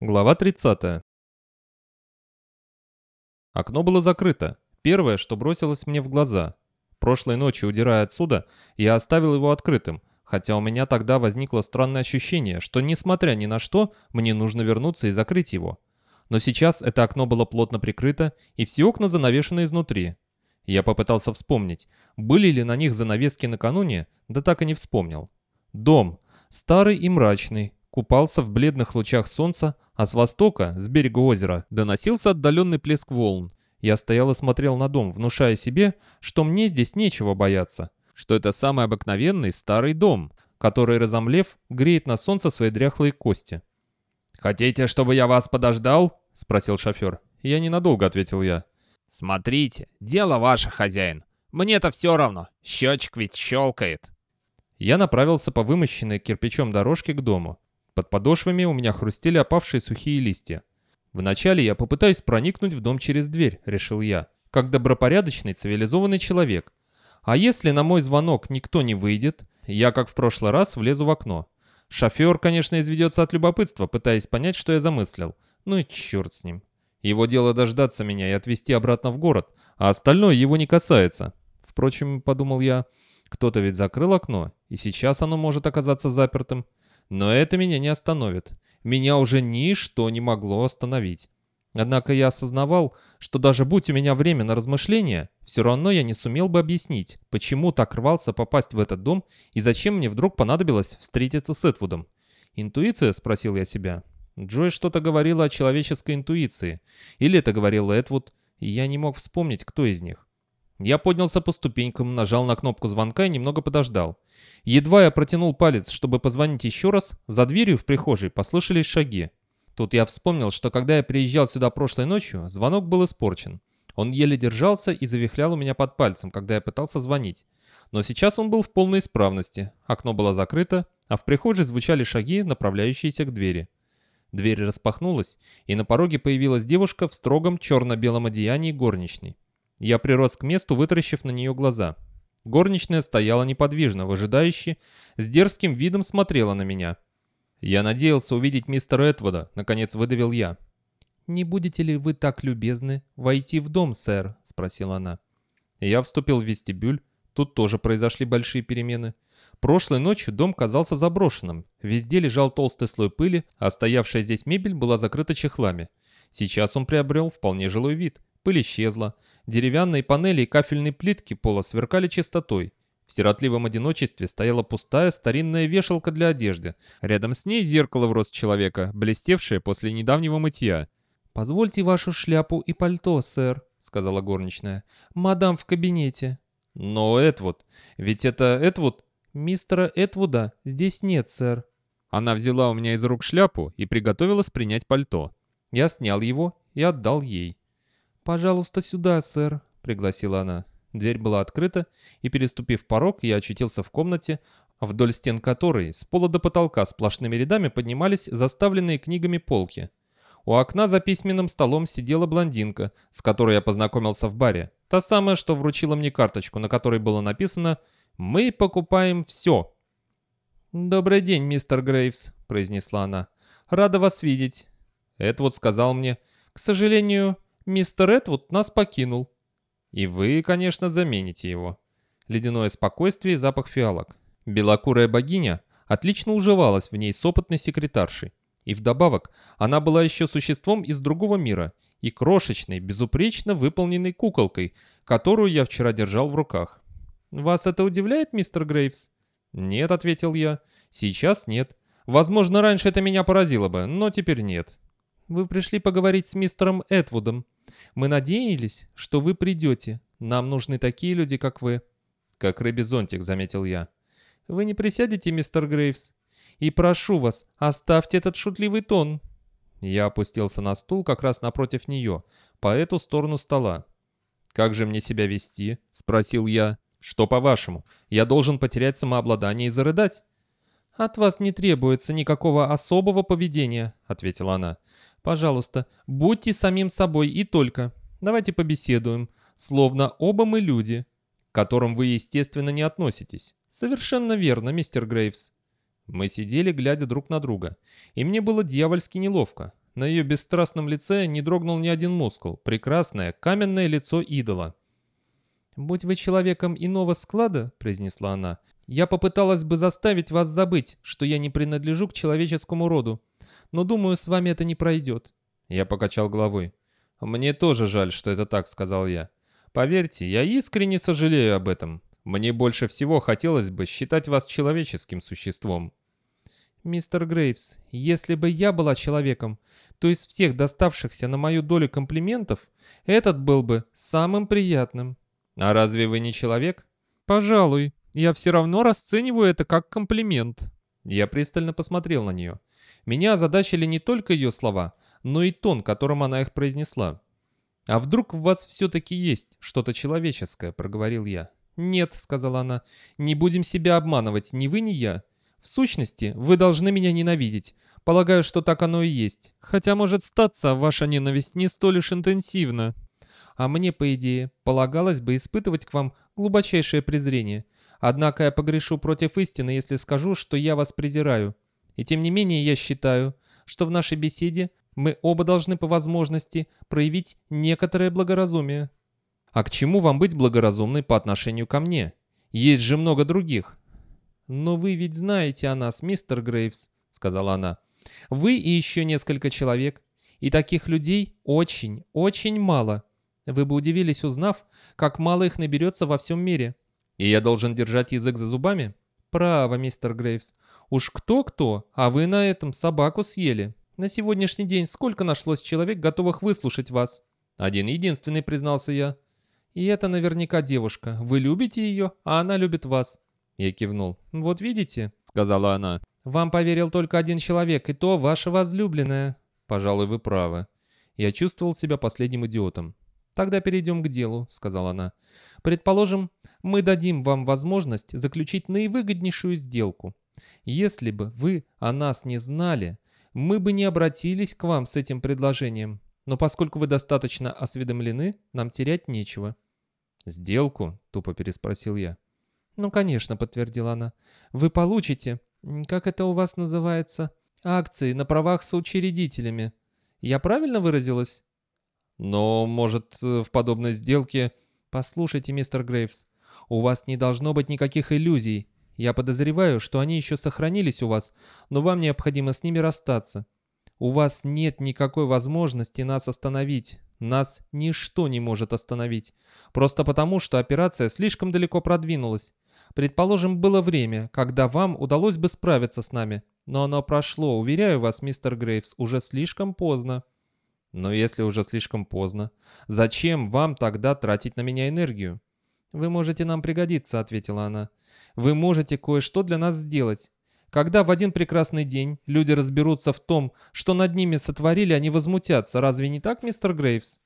Глава 30. Окно было закрыто. Первое, что бросилось мне в глаза. Прошлой ночью, удирая отсюда, я оставил его открытым, хотя у меня тогда возникло странное ощущение, что, несмотря ни на что, мне нужно вернуться и закрыть его. Но сейчас это окно было плотно прикрыто, и все окна занавешены изнутри. Я попытался вспомнить, были ли на них занавески накануне, да так и не вспомнил. Дом. Старый и мрачный, купался в бледных лучах солнца, а с востока, с берега озера, доносился отдаленный плеск волн. Я стоял и смотрел на дом, внушая себе, что мне здесь нечего бояться, что это самый обыкновенный старый дом, который, разомлев, греет на солнце свои дряхлые кости. «Хотите, чтобы я вас подождал?» — спросил шофер. «Я ненадолго», — ответил я. «Смотрите, дело ваше, хозяин. Мне-то все равно, счетчик ведь щелкает». Я направился по вымощенной кирпичом дорожке к дому. Под подошвами у меня хрустели опавшие сухие листья. Вначале я попытаюсь проникнуть в дом через дверь, решил я, как добропорядочный цивилизованный человек. А если на мой звонок никто не выйдет, я, как в прошлый раз, влезу в окно. Шофер, конечно, изведется от любопытства, пытаясь понять, что я замыслил. Ну и черт с ним. Его дело дождаться меня и отвезти обратно в город, а остальное его не касается. Впрочем, подумал я, кто-то ведь закрыл окно, и сейчас оно может оказаться запертым. Но это меня не остановит. Меня уже ничто не могло остановить. Однако я осознавал, что даже будь у меня время на размышления, все равно я не сумел бы объяснить, почему так рвался попасть в этот дом и зачем мне вдруг понадобилось встретиться с Этвудом. «Интуиция?» — спросил я себя. Джой что-то говорила о человеческой интуиции. Или это говорил Этвуд, я не мог вспомнить, кто из них. Я поднялся по ступенькам, нажал на кнопку звонка и немного подождал. Едва я протянул палец, чтобы позвонить еще раз, за дверью в прихожей послышались шаги. Тут я вспомнил, что когда я приезжал сюда прошлой ночью, звонок был испорчен. Он еле держался и завихлял у меня под пальцем, когда я пытался звонить. Но сейчас он был в полной исправности. Окно было закрыто, а в прихожей звучали шаги, направляющиеся к двери. Дверь распахнулась, и на пороге появилась девушка в строгом черно-белом одеянии горничной. Я прирос к месту, вытаращив на нее глаза. Горничная стояла неподвижно, выжидающе, с дерзким видом смотрела на меня. «Я надеялся увидеть мистера Этвуда», — наконец выдавил я. «Не будете ли вы так любезны войти в дом, сэр?» — спросила она. Я вступил в вестибюль. Тут тоже произошли большие перемены. Прошлой ночью дом казался заброшенным. Везде лежал толстый слой пыли, а стоявшая здесь мебель была закрыта чехлами. Сейчас он приобрел вполне жилой вид. Пыль исчезла. Деревянные панели и кафельные плитки пола сверкали чистотой. В сиротливом одиночестве стояла пустая старинная вешалка для одежды. Рядом с ней зеркало в рост человека, блестевшее после недавнего мытья. «Позвольте вашу шляпу и пальто, сэр», — сказала горничная. «Мадам в кабинете». «Но Этвуд... Ведь это Этвуд...» «Мистера Этвуда здесь нет, сэр». Она взяла у меня из рук шляпу и приготовилась принять пальто. Я снял его и отдал ей. «Пожалуйста, сюда, сэр», — пригласила она. Дверь была открыта, и, переступив порог, я очутился в комнате, вдоль стен которой с пола до потолка сплошными рядами поднимались заставленные книгами полки. У окна за письменным столом сидела блондинка, с которой я познакомился в баре. Та самая, что вручила мне карточку, на которой было написано «Мы покупаем все». «Добрый день, мистер Грейвс», — произнесла она. «Рада вас видеть». Эдвуд сказал мне, «К сожалению, Мистер Эдвуд нас покинул. И вы, конечно, замените его. Ледяное спокойствие и запах фиалок. Белокурая богиня отлично уживалась в ней с опытной секретаршей. И вдобавок, она была еще существом из другого мира и крошечной, безупречно выполненной куколкой, которую я вчера держал в руках. «Вас это удивляет, мистер Грейвс?» «Нет», — ответил я. «Сейчас нет. Возможно, раньше это меня поразило бы, но теперь нет». «Вы пришли поговорить с мистером Эдвудом», мы надеялись, что вы придете. Нам нужны такие люди, как вы». «Как рыбий зонтик», — заметил я. «Вы не присядете, мистер Грейвс? И прошу вас, оставьте этот шутливый тон». Я опустился на стул как раз напротив нее, по эту сторону стола. «Как же мне себя вести?» — спросил я. «Что, по-вашему, я должен потерять самообладание и зарыдать?» «От вас не требуется никакого особого поведения», — ответила она. Пожалуйста, будьте самим собой и только. Давайте побеседуем, словно оба мы люди, к которым вы, естественно, не относитесь. Совершенно верно, мистер Грейвс. Мы сидели, глядя друг на друга, и мне было дьявольски неловко. На ее бесстрастном лице не дрогнул ни один мускул. Прекрасное, каменное лицо идола. «Будь вы человеком иного склада», — произнесла она, — «я попыталась бы заставить вас забыть, что я не принадлежу к человеческому роду. Но, думаю, с вами это не пройдет». Я покачал головой. «Мне тоже жаль, что это так», — сказал я. «Поверьте, я искренне сожалею об этом. Мне больше всего хотелось бы считать вас человеческим существом». «Мистер Грейвс, если бы я была человеком, то из всех доставшихся на мою долю комплиментов, этот был бы самым приятным». «А разве вы не человек?» «Пожалуй. Я все равно расцениваю это как комплимент». Я пристально посмотрел на нее. Меня озадачили не только ее слова, но и тон, которым она их произнесла. «А вдруг в вас все-таки есть что-то человеческое?» — проговорил я. «Нет», — сказала она, — «не будем себя обманывать, ни вы, ни я. В сущности, вы должны меня ненавидеть. Полагаю, что так оно и есть. Хотя, может статься, ваша ненависть не столь уж интенсивна. А мне, по идее, полагалось бы испытывать к вам глубочайшее презрение. Однако я погрешу против истины, если скажу, что я вас презираю. И тем не менее я считаю, что в нашей беседе мы оба должны по возможности проявить некоторое благоразумие. А к чему вам быть благоразумной по отношению ко мне? Есть же много других. Но вы ведь знаете о нас, мистер Грейвс, сказала она. Вы и еще несколько человек. И таких людей очень, очень мало. Вы бы удивились, узнав, как мало их наберется во всем мире. И я должен держать язык за зубами? Право, мистер Грейвс. Уж кто-кто, а вы на этом собаку съели. На сегодняшний день сколько нашлось человек, готовых выслушать вас? Один единственный, признался я. И это наверняка девушка. Вы любите ее, а она любит вас. Я кивнул. «Вот видите», — сказала она. «Вам поверил только один человек, и то ваша возлюбленная». «Пожалуй, вы правы». Я чувствовал себя последним идиотом. «Тогда перейдем к делу», — сказала она. «Предположим, мы дадим вам возможность заключить наивыгоднейшую сделку. Если бы вы о нас не знали, мы бы не обратились к вам с этим предложением. Но поскольку вы достаточно осведомлены, нам терять нечего». «Сделку?» — тупо переспросил я. «Ну, конечно», — подтвердила она. «Вы получите, как это у вас называется, акции на правах соучредителями. Я правильно выразилась?» Но, может, э, в подобной сделке... Послушайте, мистер Грейвс, у вас не должно быть никаких иллюзий. Я подозреваю, что они еще сохранились у вас, но вам необходимо с ними расстаться. У вас нет никакой возможности нас остановить. Нас ничто не может остановить. Просто потому, что операция слишком далеко продвинулась. Предположим, было время, когда вам удалось бы справиться с нами. Но оно прошло, уверяю вас, мистер Грейвс, уже слишком поздно. Но если уже слишком поздно, зачем вам тогда тратить на меня энергию? Вы можете нам пригодиться, ответила она. Вы можете кое-что для нас сделать. Когда в один прекрасный день люди разберутся в том, что над ними сотворили, они возмутятся. Разве не так, мистер Грейвс?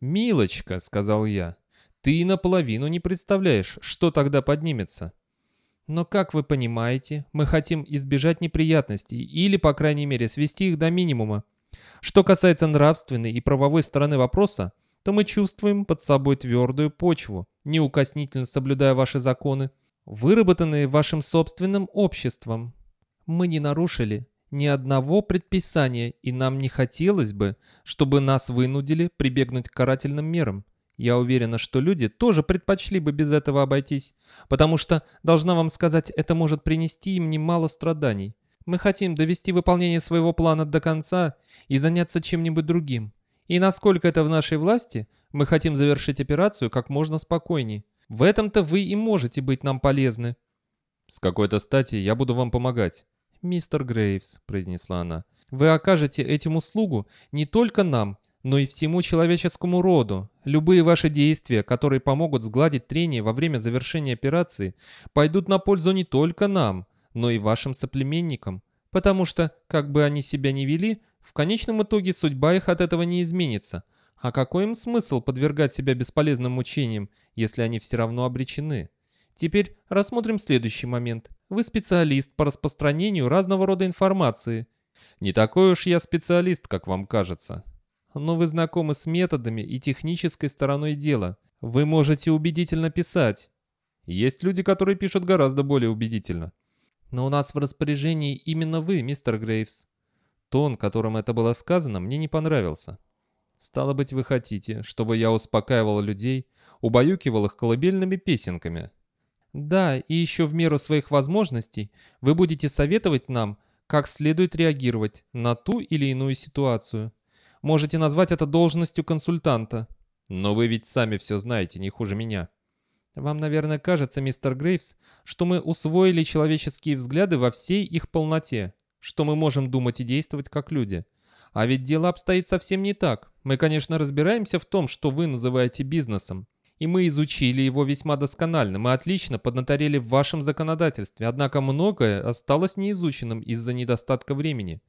«Милочка», — сказал я, — «ты наполовину не представляешь, что тогда поднимется». Но, как вы понимаете, мы хотим избежать неприятностей или, по крайней мере, свести их до минимума. Что касается нравственной и правовой стороны вопроса, то мы чувствуем под собой твердую почву, неукоснительно соблюдая ваши законы, выработанные вашим собственным обществом. Мы не нарушили ни одного предписания, и нам не хотелось бы, чтобы нас вынудили прибегнуть к карательным мерам. Я уверена, что люди тоже предпочли бы без этого обойтись, потому что, должна вам сказать, это может принести им немало страданий. Мы хотим довести выполнение своего плана до конца и заняться чем-нибудь другим. И насколько это в нашей власти, мы хотим завершить операцию как можно спокойнее. В этом-то вы и можете быть нам полезны». «С какой-то стати я буду вам помогать». «Мистер Грейвс», — произнесла она, — «вы окажете этим услугу не только нам, но и всему человеческому роду. Любые ваши действия, которые помогут сгладить трение во время завершения операции, пойдут на пользу не только нам, но и вашим соплеменникам, потому что, как бы они себя ни вели, в конечном итоге судьба их от этого не изменится. А какой им смысл подвергать себя бесполезным мучениям, если они все равно обречены? Теперь рассмотрим следующий момент. Вы специалист по распространению разного рода информации. Не такой уж я специалист, как вам кажется. Но вы знакомы с методами и технической стороной дела. Вы можете убедительно писать. Есть люди, которые пишут гораздо более убедительно. Но у нас в распоряжении именно вы, мистер Грейвс. Тон, которым это было сказано, мне не понравился. Стало быть, вы хотите, чтобы я успокаивал людей, убаюкивал их колыбельными песенками. Да, и еще в меру своих возможностей вы будете советовать нам, как следует реагировать на ту или иную ситуацию. Можете назвать это должностью консультанта. Но вы ведь сами все знаете, не хуже меня. Вам, наверное, кажется, мистер Грейвс, что мы усвоили человеческие взгляды во всей их полноте, что мы можем думать и действовать как люди. А ведь дело обстоит совсем не так. Мы, конечно, разбираемся в том, что вы называете бизнесом. И мы изучили его весьма досконально. Мы отлично поднаторели в вашем законодательстве. Однако многое осталось неизученным из-за недостатка времени.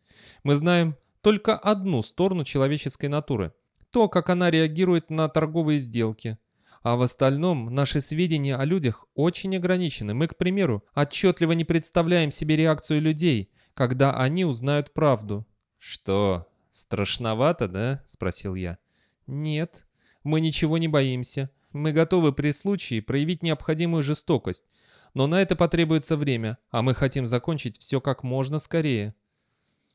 Мы знаем только одну сторону человеческой натуры. То, как она реагирует на торговые сделки. А в остальном наши сведения о людях очень ограничены. Мы, к примеру, отчетливо не представляем себе реакцию людей, когда они узнают правду. «Что, страшновато, да?» — спросил я. «Нет, мы ничего не боимся. Мы готовы при случае проявить необходимую жестокость. Но на это потребуется время, а мы хотим закончить все как можно скорее».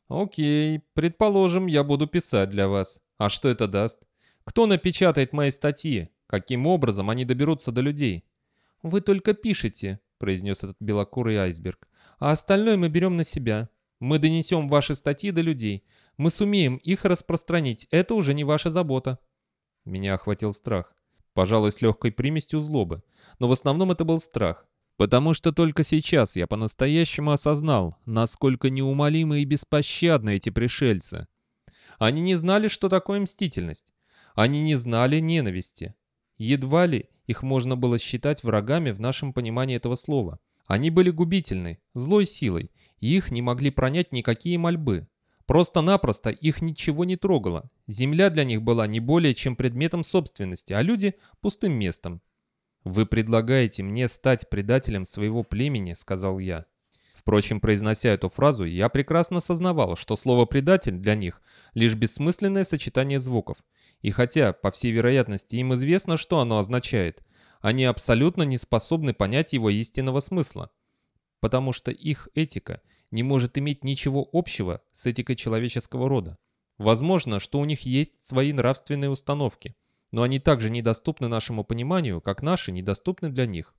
«Окей, предположим, я буду писать для вас. А что это даст? Кто напечатает мои статьи? Каким образом они доберутся до людей?» «Вы только пишете», — произнес этот белокурый айсберг. «А остальное мы берем на себя. Мы донесем ваши статьи до людей. Мы сумеем их распространить. Это уже не ваша забота». Меня охватил страх. Пожалуй, с легкой примесью злобы. Но в основном это был страх. Потому что только сейчас я по-настоящему осознал, насколько неумолимы и беспощадны эти пришельцы. Они не знали, что такое мстительность. Они не знали ненависти. Едва ли их можно было считать врагами в нашем понимании этого слова. Они были губительны, злой силой, и их не могли пронять никакие мольбы. Просто-напросто их ничего не трогало. Земля для них была не более чем предметом собственности, а люди – пустым местом. «Вы предлагаете мне стать предателем своего племени», – сказал я. Впрочем, произнося эту фразу, я прекрасно сознавал, что слово «предатель» для них – лишь бессмысленное сочетание звуков. И хотя, по всей вероятности, им известно, что оно означает, они абсолютно не способны понять его истинного смысла. Потому что их этика – не может иметь ничего общего с этикой человеческого рода. Возможно, что у них есть свои нравственные установки, но они также недоступны нашему пониманию, как наши недоступны для них.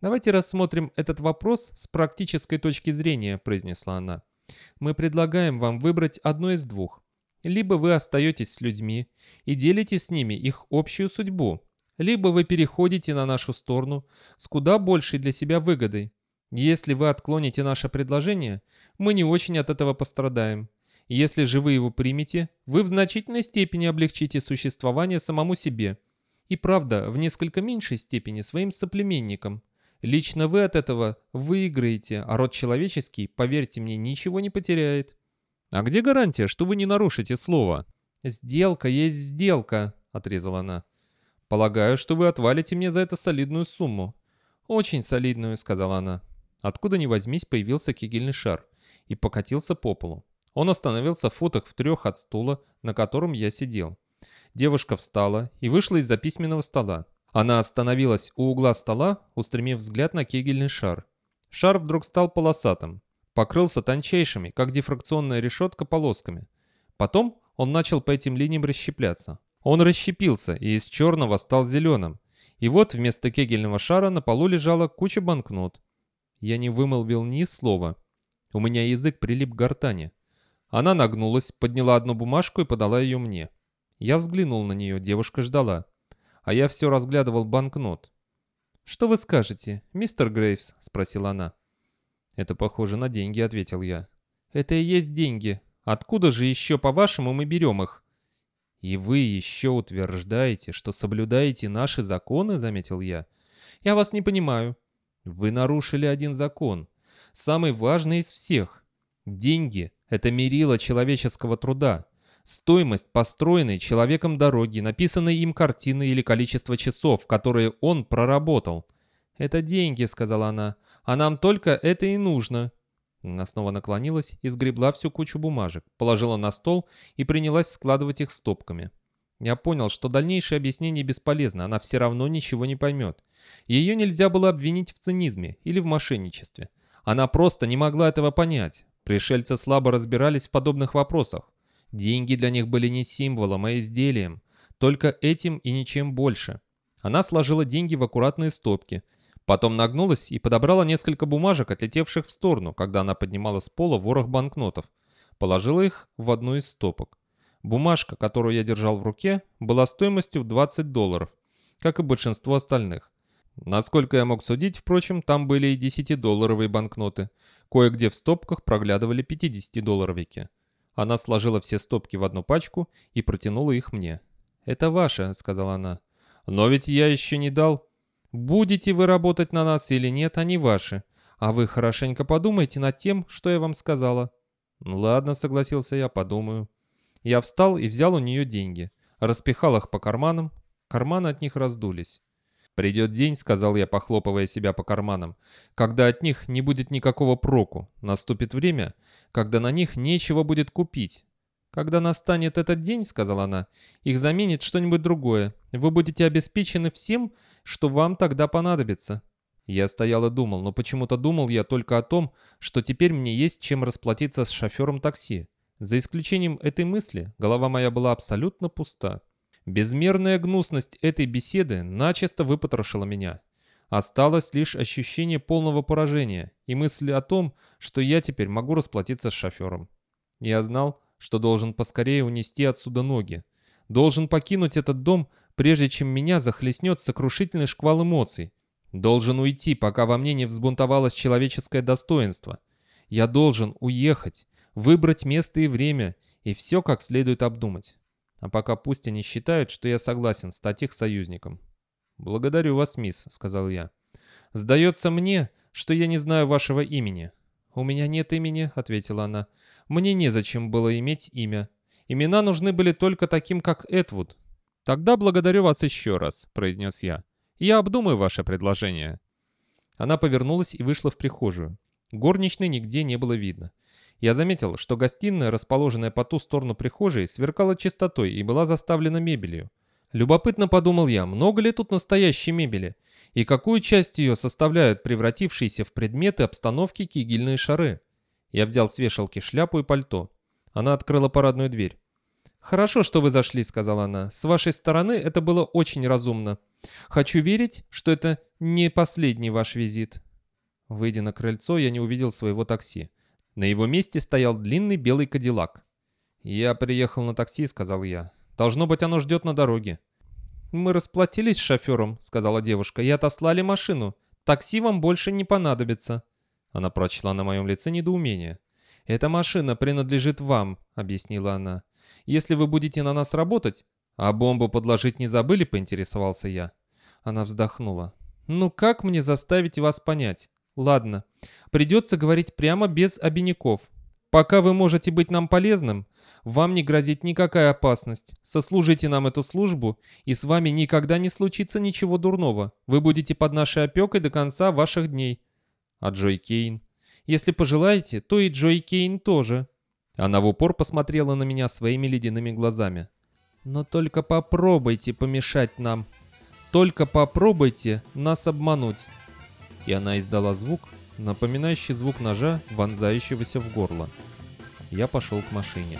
«Давайте рассмотрим этот вопрос с практической точки зрения», – произнесла она. «Мы предлагаем вам выбрать одно из двух. Либо вы остаетесь с людьми и делите с ними их общую судьбу, либо вы переходите на нашу сторону с куда большей для себя выгодой, если вы отклоните наше предложение, мы не очень от этого пострадаем. Если же вы его примете, вы в значительной степени облегчите существование самому себе. И правда, в несколько меньшей степени своим соплеменникам. Лично вы от этого выиграете, а род человеческий, поверьте мне, ничего не потеряет. А где гарантия, что вы не нарушите слово? Сделка есть сделка, отрезала она. Полагаю, что вы отвалите мне за это солидную сумму. Очень солидную, сказала она. Откуда ни возьмись появился кегельный шар и покатился по полу. Он остановился в футах в трех от стула, на котором я сидел. Девушка встала и вышла из-за письменного стола. Она остановилась у угла стола, устремив взгляд на кегельный шар. Шар вдруг стал полосатым, покрылся тончайшими, как дифракционная решетка, полосками. Потом он начал по этим линиям расщепляться. Он расщепился и из черного стал зеленым. И вот вместо кегельного шара на полу лежала куча банкнот. Я не вымолвил ни слова. У меня язык прилип к гортани. Она нагнулась, подняла одну бумажку и подала ее мне. Я взглянул на нее, девушка ждала. А я все разглядывал банкнот. «Что вы скажете, мистер Грейвс?» — спросила она. «Это похоже на деньги», — ответил я. «Это и есть деньги. Откуда же еще, по-вашему, мы берем их?» «И вы еще утверждаете, что соблюдаете наши законы?» — заметил я. «Я вас не понимаю», вы нарушили один закон, самый важный из всех. Деньги – это мерило человеческого труда. Стоимость построенной человеком дороги, написанной им картины или количество часов, которые он проработал. «Это деньги», — сказала она, — «а нам только это и нужно». Она снова наклонилась и сгребла всю кучу бумажек, положила на стол и принялась складывать их стопками. Я понял, что дальнейшее объяснение бесполезно, она все равно ничего не поймет. Ее нельзя было обвинить в цинизме или в мошенничестве. Она просто не могла этого понять. Пришельцы слабо разбирались в подобных вопросах. Деньги для них были не символом, а изделием. Только этим и ничем больше. Она сложила деньги в аккуратные стопки. Потом нагнулась и подобрала несколько бумажек, отлетевших в сторону, когда она поднимала с пола ворох банкнотов. Положила их в одну из стопок. Бумажка, которую я держал в руке, была стоимостью в 20 долларов, как и большинство остальных. Насколько я мог судить, впрочем, там были и 10-долларовые банкноты. Кое-где в стопках проглядывали 50-долларовики. Она сложила все стопки в одну пачку и протянула их мне. «Это ваше», — сказала она. «Но ведь я еще не дал. Будете вы работать на нас или нет, они ваши. А вы хорошенько подумайте над тем, что я вам сказала». «Ну «Ладно», — согласился я, — «подумаю». Я встал и взял у нее деньги. Распихал их по карманам. Карманы от них раздулись. «Придет день», — сказал я, похлопывая себя по карманам, «когда от них не будет никакого проку. Наступит время, когда на них нечего будет купить». «Когда настанет этот день», — сказала она, — «их заменит что-нибудь другое. Вы будете обеспечены всем, что вам тогда понадобится». Я стоял и думал, но почему-то думал я только о том, что теперь мне есть чем расплатиться с шофером такси. За исключением этой мысли, голова моя была абсолютно пуста. Безмерная гнусность этой беседы начисто выпотрошила меня. Осталось лишь ощущение полного поражения и мысли о том, что я теперь могу расплатиться с шофером. Я знал, что должен поскорее унести отсюда ноги. Должен покинуть этот дом, прежде чем меня захлестнет сокрушительный шквал эмоций. Должен уйти, пока во мне не взбунтовалось человеческое достоинство. Я должен уехать, выбрать место и время, и все как следует обдумать. А пока пусть они считают, что я согласен стать их союзником. «Благодарю вас, мисс», — сказал я. «Сдается мне, что я не знаю вашего имени». «У меня нет имени», — ответила она. «Мне незачем было иметь имя. Имена нужны были только таким, как Этвуд». «Тогда благодарю вас еще раз», — произнес я. «Я обдумаю ваше предложение». Она повернулась и вышла в прихожую. Горничной нигде не было видно. Я заметил, что гостиная, расположенная по ту сторону прихожей, сверкала чистотой и была заставлена мебелью. Любопытно подумал я, много ли тут настоящей мебели, и какую часть ее составляют превратившиеся в предметы обстановки кигельные шары. Я взял с вешалки шляпу и пальто. Она открыла парадную дверь. «Хорошо, что вы зашли», — сказала она. «С вашей стороны это было очень разумно. Хочу верить, что это не последний ваш визит». Выйдя на крыльцо, я не увидел своего такси. На его месте стоял длинный белый кадиллак. «Я приехал на такси», — сказал я. «Должно быть, оно ждет на дороге». «Мы расплатились с шофером», — сказала девушка, — «и отослали машину. Такси вам больше не понадобится». Она прочла на моем лице недоумение. «Эта машина принадлежит вам», — объяснила она. «Если вы будете на нас работать...» «А бомбу подложить не забыли?» — поинтересовался я. Она вздохнула. «Ну как мне заставить вас понять? Ладно, придется говорить прямо без обиняков. Пока вы можете быть нам полезным, вам не грозит никакая опасность. Сослужите нам эту службу, и с вами никогда не случится ничего дурного. Вы будете под нашей опекой до конца ваших дней. А Джой Кейн? Если пожелаете, то и Джой Кейн тоже. Она в упор посмотрела на меня своими ледяными глазами. Но только попробуйте помешать нам. Только попробуйте нас обмануть и она издала звук, напоминающий звук ножа, вонзающегося в горло. Я пошел к машине.